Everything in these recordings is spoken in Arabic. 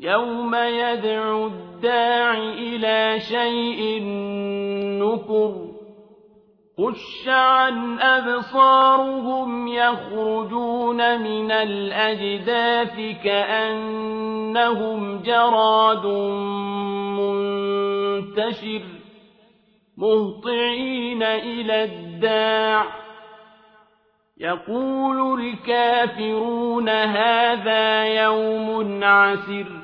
يوم يدعو الداع إلى شيء نكر خش عن أبصارهم يخرجون من الأجداث كأنهم جراد منتشر مهطعين إلى الداع يقول الكافرون هذا يوم عسر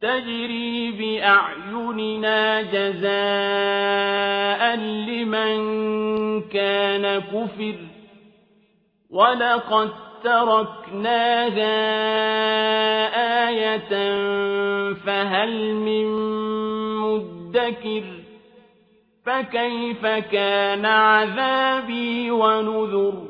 تجري بأعيننا جزاء لمن كان كفر ولقد تركناها آية فهل من مدكر فكيف كان عذابي ونذر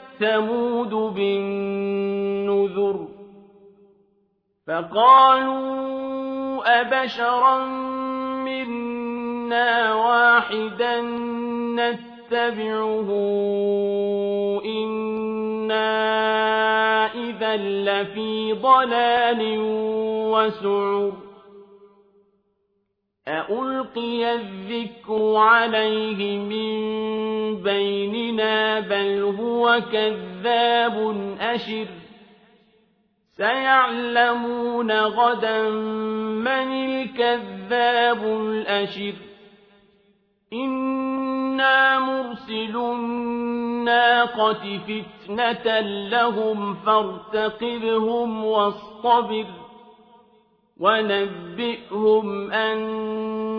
ثمود بالنذر فقالوا أبشرا منا واحدا نتبعه إنا إذا لفي ضلال وسعر أألقي الذكر عليه من بيننا بل هو كذاب أشر سيعلمون غدا من الكذاب الأشر إنا مرسل الناقة فتنة لهم فارتقبهم واصطبر ونبئهم أن